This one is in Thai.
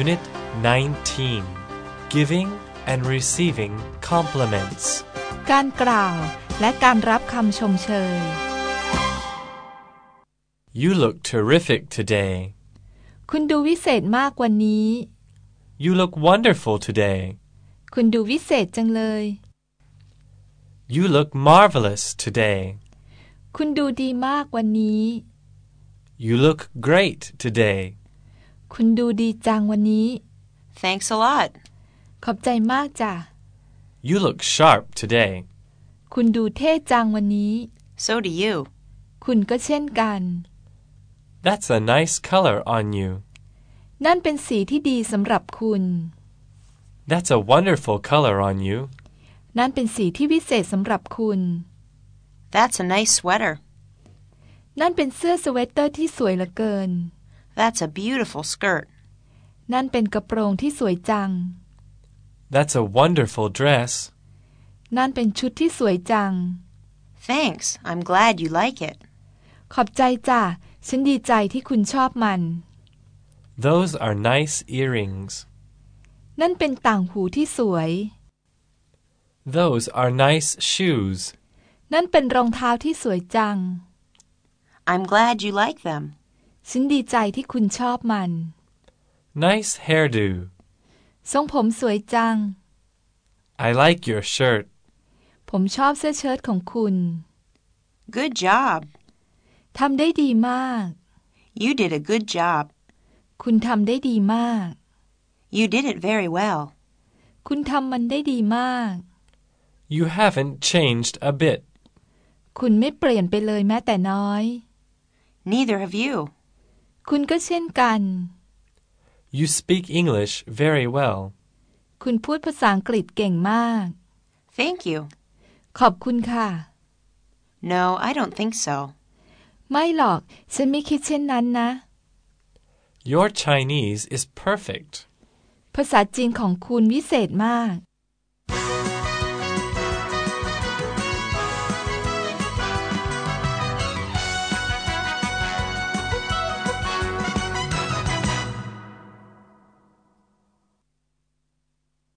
Unit 19 Giving and Receiving Compliments การกล่าวและการรับคำชมเชย You look terrific today. คุณดูวิเศษมากวันนี้ You look wonderful today. คุณดูวิเศษจังเลย You look marvelous today. คุณดูดีมากวันนี้ You look great today. คุณดูดีจังวันนี้ Thanks a lot. ขอบใจมากจ้ะ You look sharp today. คุณดูเท่จังวันนี้ So do you. คุณก็เช่นกัน That's a nice color on you. นั่นเป็นสีที่ดีสำหรับคุณ That's a wonderful color on you. นั่นเป็นสีที่วิเศษสำหรับคุณ That's a nice sweater. นั่นเป็นเสื้อสเวตเตอร์ที่สวยเหลือเกิน That's a beautiful skirt. นั่นเป็นกระโปรงที่สวยจัง That's a wonderful dress. นั่นเป็นชุดที่สวยจัง Thanks. I'm glad you like it. ขอบใจจ้ะ ฉันดีใจที่คุณชอบมัน Those are nice earrings. นั่นเป็นต่างหูที่สวย Those are nice shoes. นั่นเป็นรองเท้าที่สวยจัง I'm glad you like them. ฉันดีใจที่คุณชอบมัน Nice hairdo. ทรงผมสวยจัง I like your shirt. ผมชอบเสื้อเชิ้ตของคุณ Good job. ทำได้ดีมาก You did a good job. คุณทำได้ดีมาก You did it very well. คุณทำมันได้ดีมาก You haven't changed a bit. คุณไม่เปลี่ยนไปเลยแม้แต่น้อย Neither have you. คุณก็เช่นกัน You speak English very well. คุณพูดภาษาอังกฤษเก่งมาก Thank you. ขอบคุณค่ะ No, I don't think so. ไม่หรอก ฉันไม่คิดเช่นนั้นนะ Your Chinese is perfect. ภาษาจีนของคุณวิเศษมาก